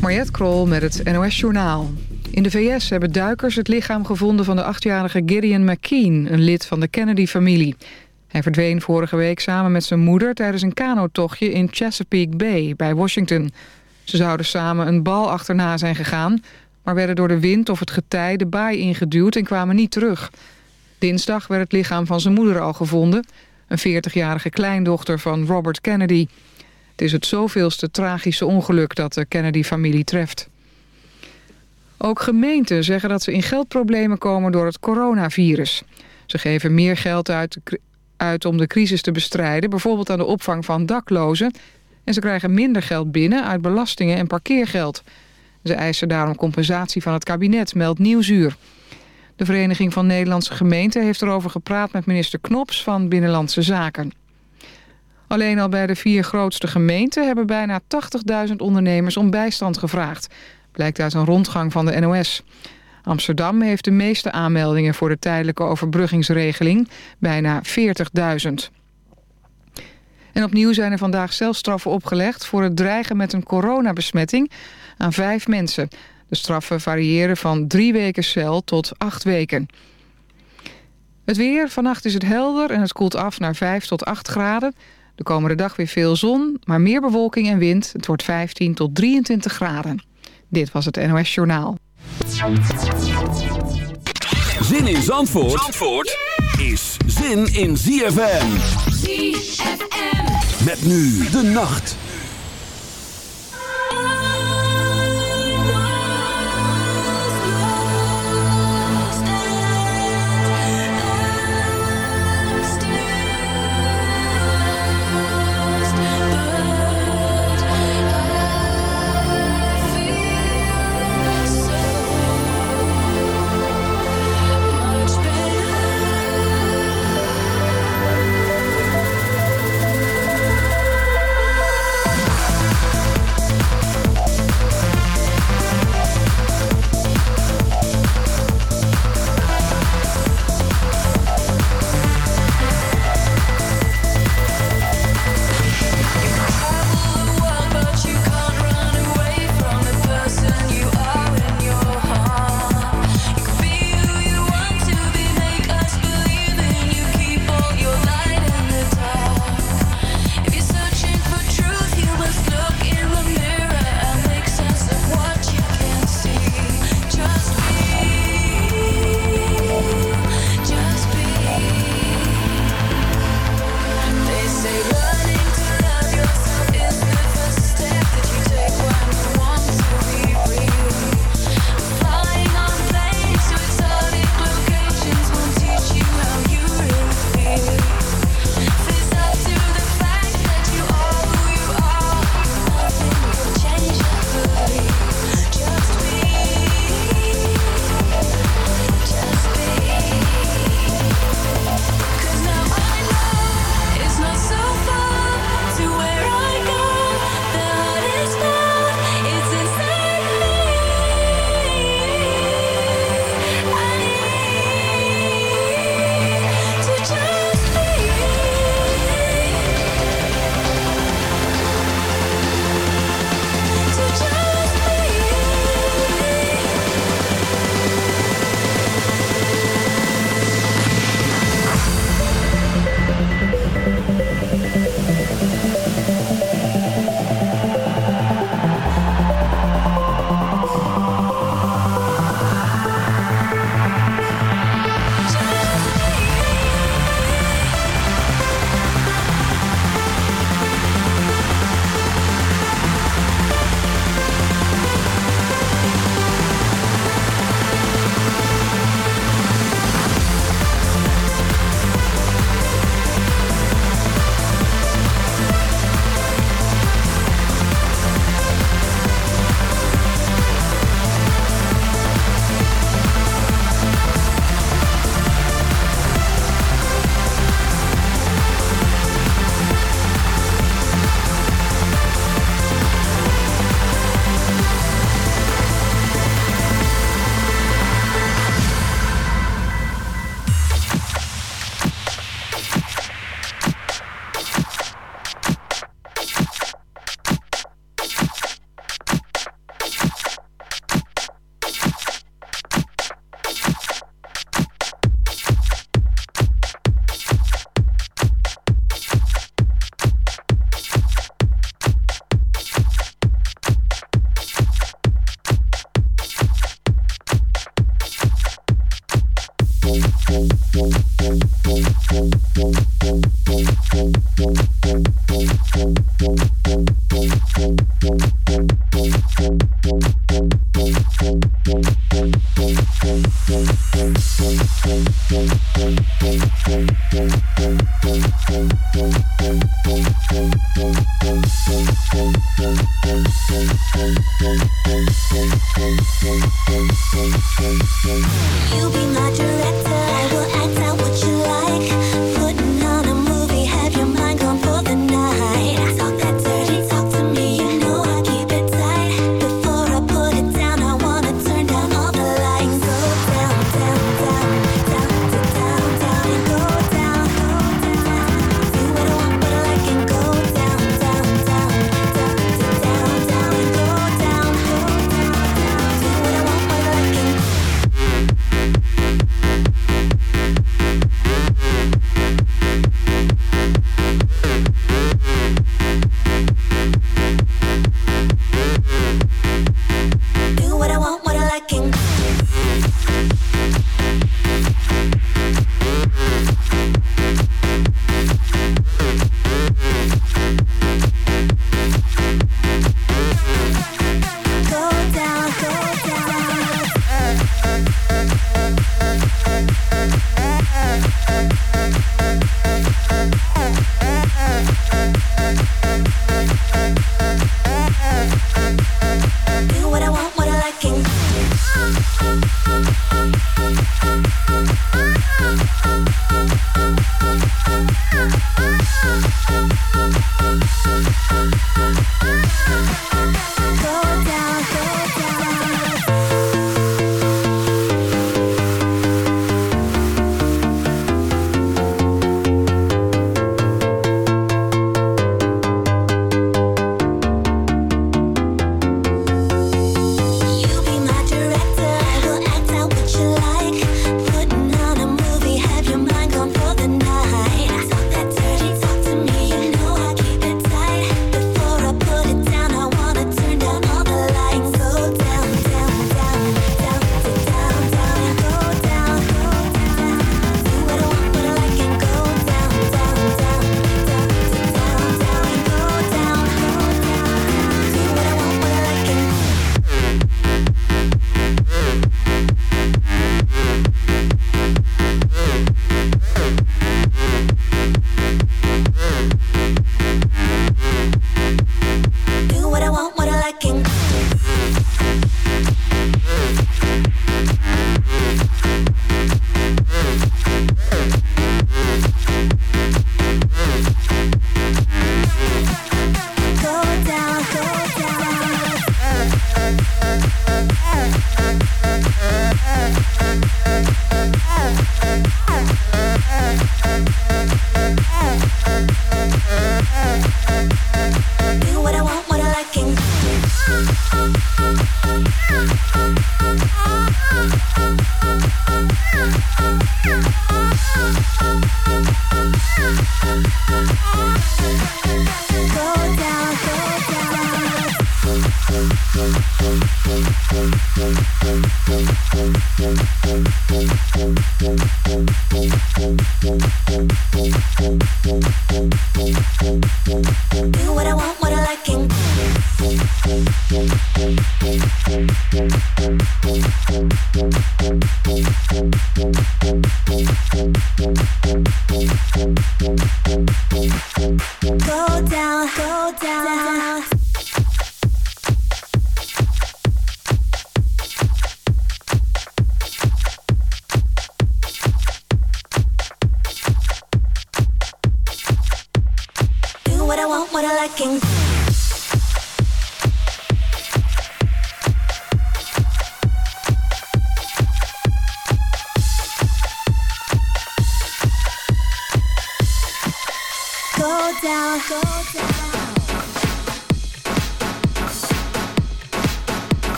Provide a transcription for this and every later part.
Mariette Krol met het NOS Journaal. In de VS hebben duikers het lichaam gevonden van de achtjarige Gideon McKean... een lid van de Kennedy-familie. Hij verdween vorige week samen met zijn moeder... tijdens een kanotochtje in Chesapeake Bay bij Washington. Ze zouden samen een bal achterna zijn gegaan... maar werden door de wind of het getij de baai ingeduwd en kwamen niet terug. Dinsdag werd het lichaam van zijn moeder al gevonden... een 40-jarige kleindochter van Robert Kennedy... Het is het zoveelste tragische ongeluk dat de Kennedy-familie treft. Ook gemeenten zeggen dat ze in geldproblemen komen door het coronavirus. Ze geven meer geld uit, uit om de crisis te bestrijden... bijvoorbeeld aan de opvang van daklozen... en ze krijgen minder geld binnen uit belastingen en parkeergeld. Ze eisen daarom compensatie van het kabinet, meldt Nieuwsuur. De Vereniging van Nederlandse Gemeenten heeft erover gepraat met minister Knops van Binnenlandse Zaken. Alleen al bij de vier grootste gemeenten hebben bijna 80.000 ondernemers om bijstand gevraagd. Blijkt uit een rondgang van de NOS. Amsterdam heeft de meeste aanmeldingen voor de tijdelijke overbruggingsregeling, bijna 40.000. En opnieuw zijn er vandaag zelfstraffen opgelegd voor het dreigen met een coronabesmetting aan vijf mensen. De straffen variëren van drie weken cel tot acht weken. Het weer, vannacht is het helder en het koelt af naar 5 tot 8 graden. De komende dag weer veel zon, maar meer bewolking en wind. Het wordt 15 tot 23 graden. Dit was het NOS Journaal. Zin in Zandvoort, Zandvoort is zin in ZFM. ZFM. Met nu de nacht.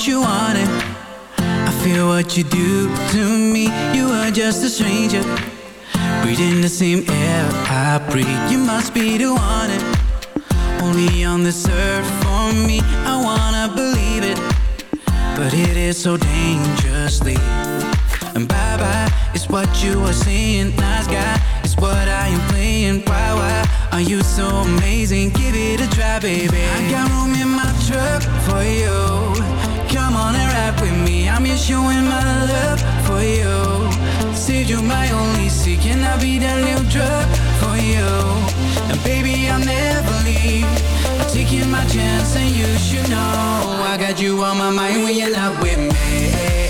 What you wanted. I feel what you do to me. You are just a stranger. Breathing the same air I breathe. You must be the one. Only on this earth for me. I wanna believe it. But it is so dangerously. And bye bye, it's what you are saying. Nice guy, it's what I am playing. Why, why are you so amazing? Give it a try, baby. I got room in my truck for you. And ride with me. I'm just showing my love for you. Said you're my only seek, and I'll be that new drug for you. And baby, I'll never leave. Taking my chance, and you should know I got you on my mind when you're not with me.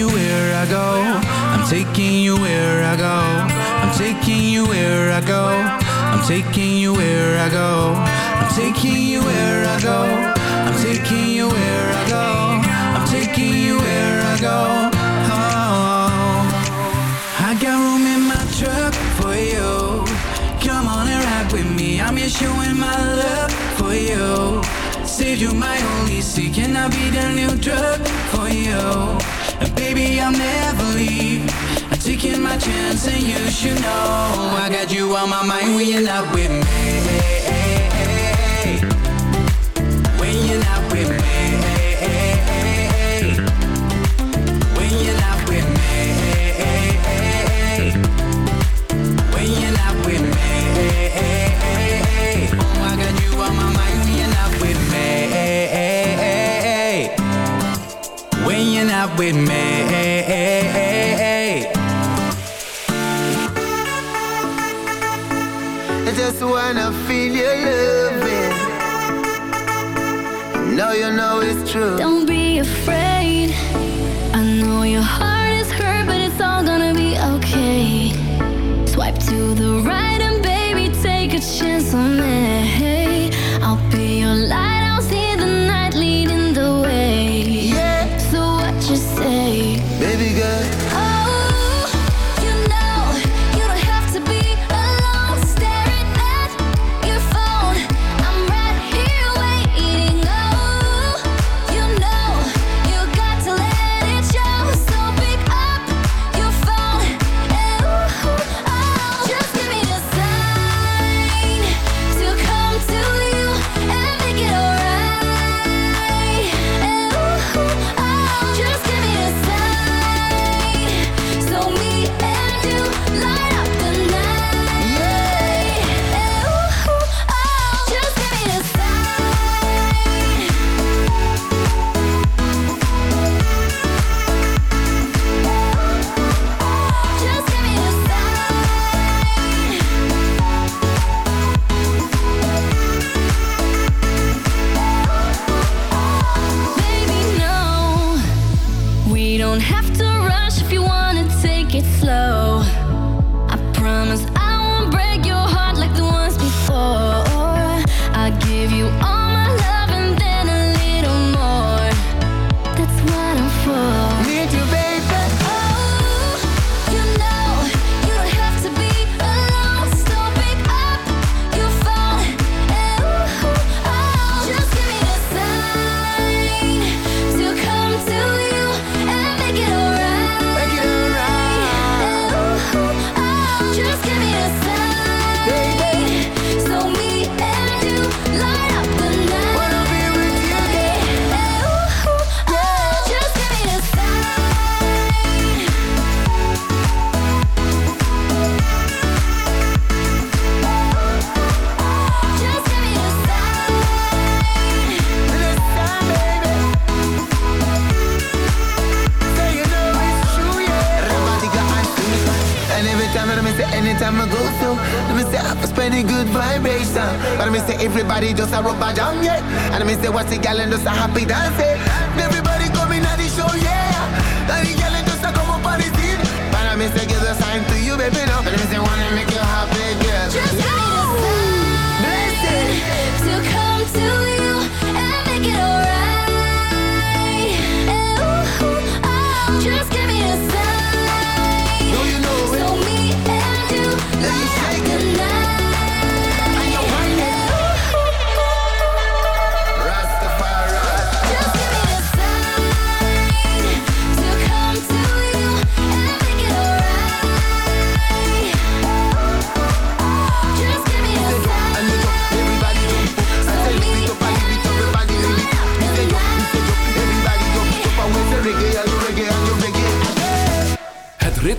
you where I go. I'm taking you where I go. I'm taking you where I go. I'm taking you where I go. I'm taking you where I go. I'm taking you where I go. I'm taking you where I go. Oh, I got room in my truck for you. Come on and ride with me. I'm here showing my love for you. Save you my only seat. Can I be the new drug for you? And baby, I'll never leave. I'm taking my chance, and you should know I got you on my mind when you're not with me. When you're not with me. With me. I just wanna feel your loving. You know, you know it's true. Don't be afraid. I know your heart is hurt, but it's all gonna be okay. Swipe to the right and baby, take a chance on me. And I me say what's the gal and just a happy dance, yeah. Everybody coming at the show, yeah. And the gal and just a come up on the scene. But I me say give a sign to you, baby, now. And I me say wanna make you happy, girl. Just me the sign to come to you and make it alright. Ooh, oh, just give me the sign. Know you know it. So me and you Let me light up shake the night.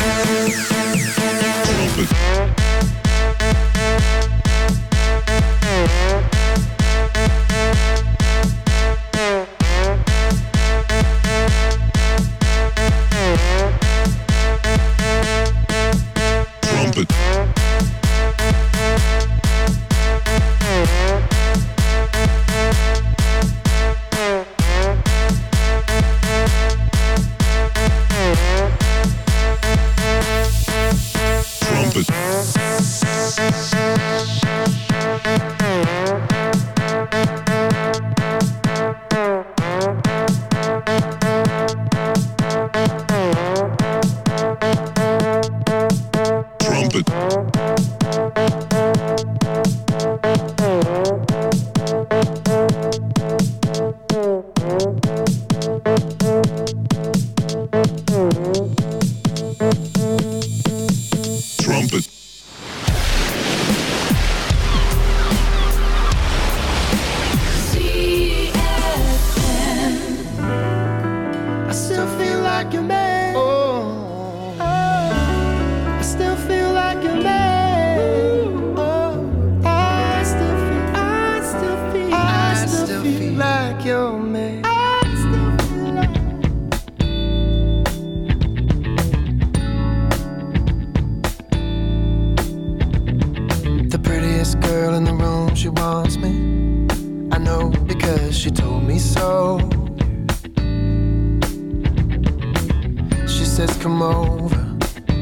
Música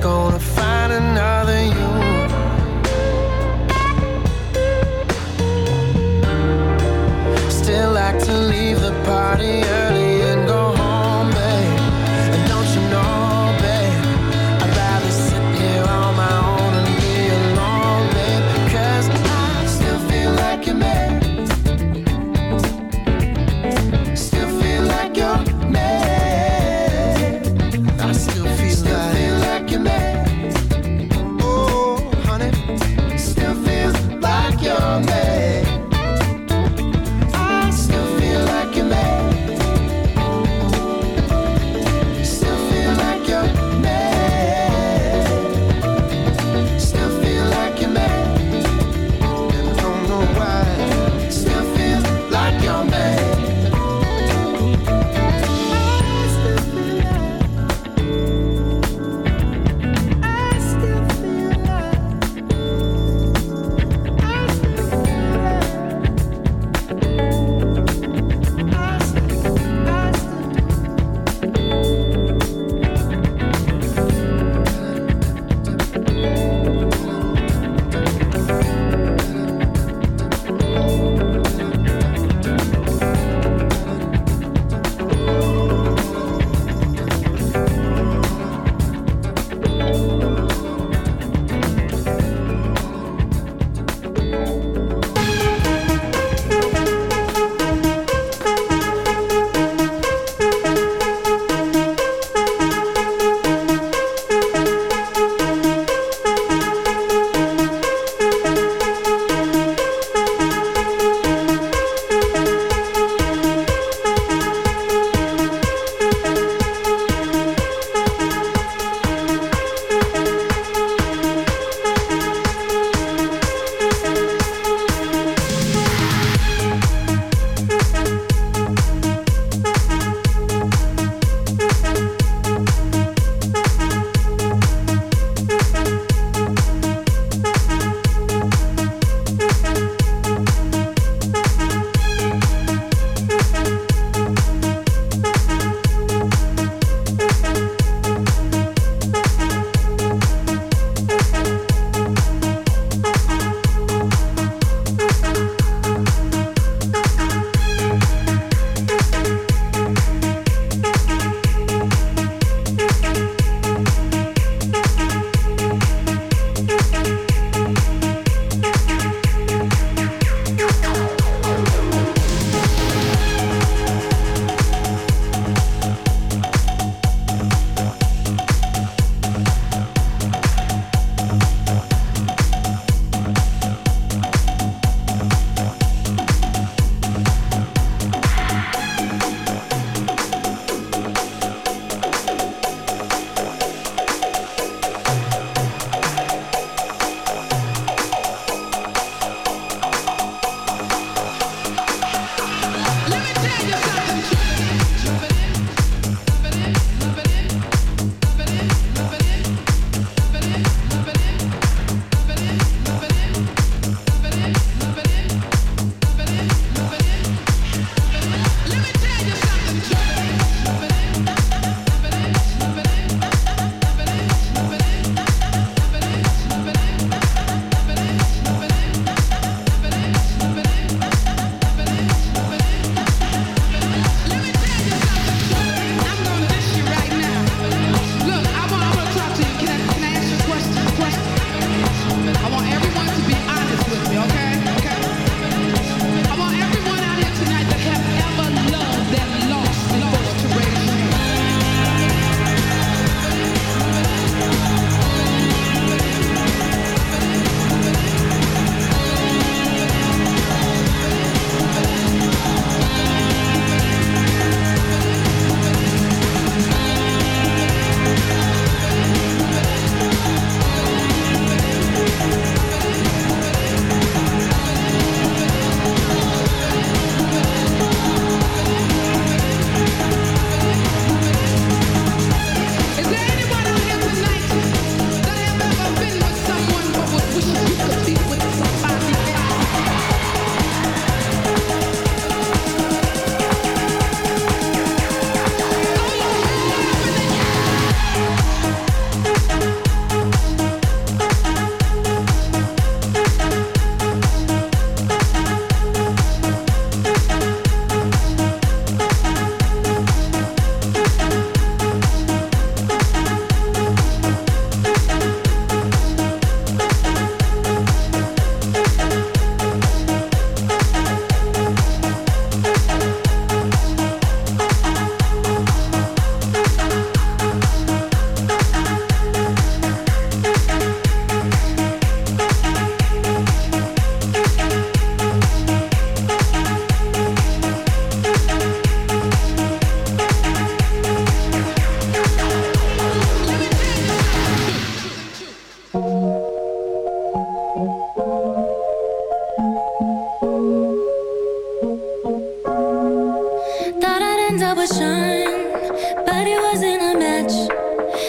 Gonna find another you. Still like to leave the party early and go home, babe. And don't you know, babe, I'd rather sit here on my own and be alone, babe. Cause I still feel like you're mad.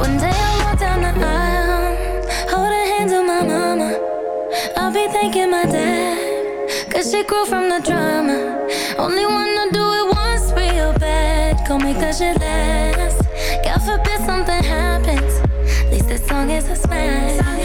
One day I'll walk down the aisle, hold the hands of my mama. I'll be thanking my dad, cause she grew from the drama. Only wanna do it once real bad, go make that shit lasts. God forbid something happens, least this song is a smash.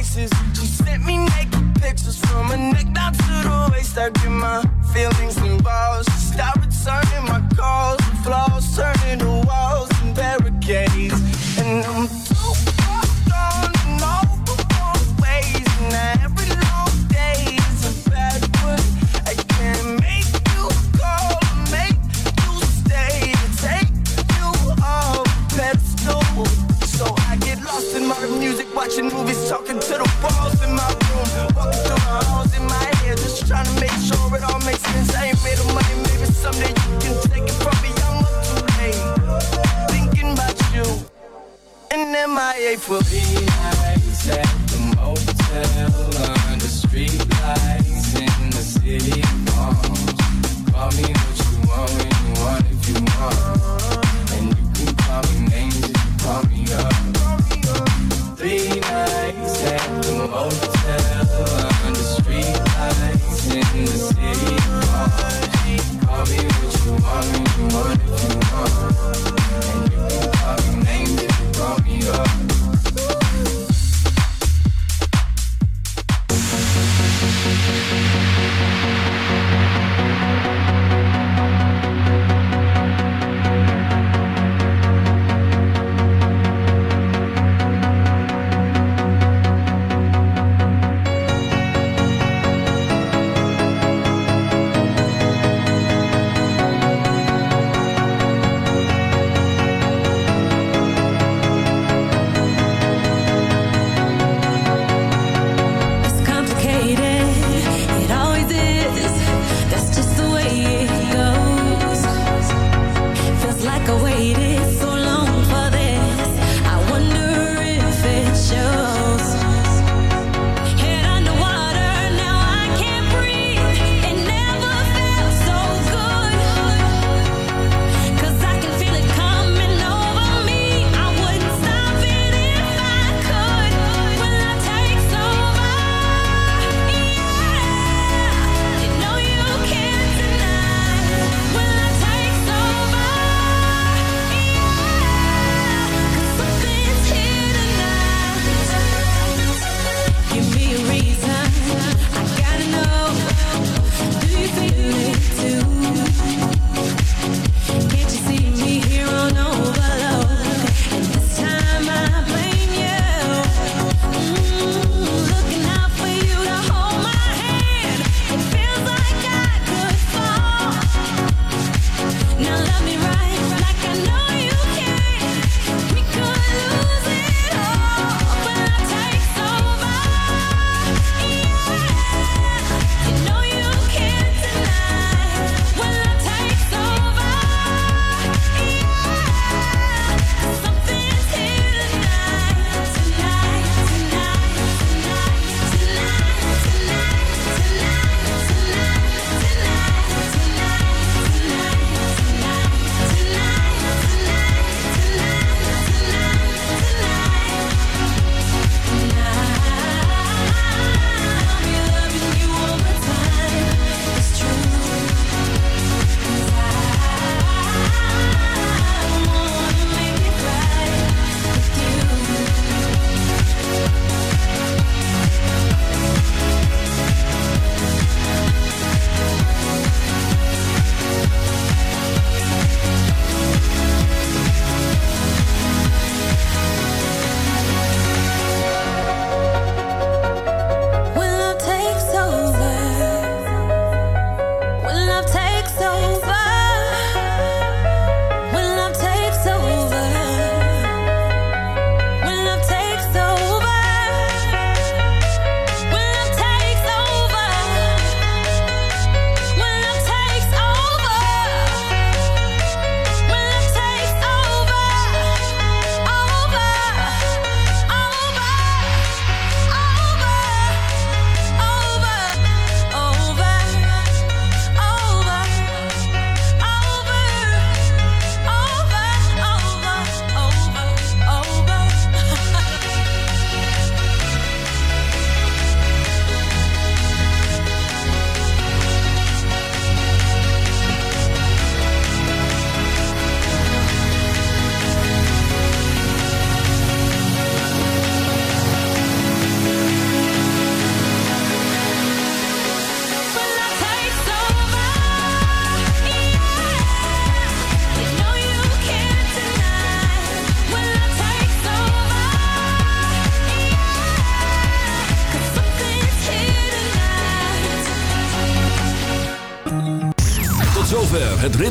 places. She sent me naked pictures from her neck down to the waist. I get my feelings involved. She stopped returning my calls. The flaws turning to walls and barricades. And I'm Mia, mij euphorie.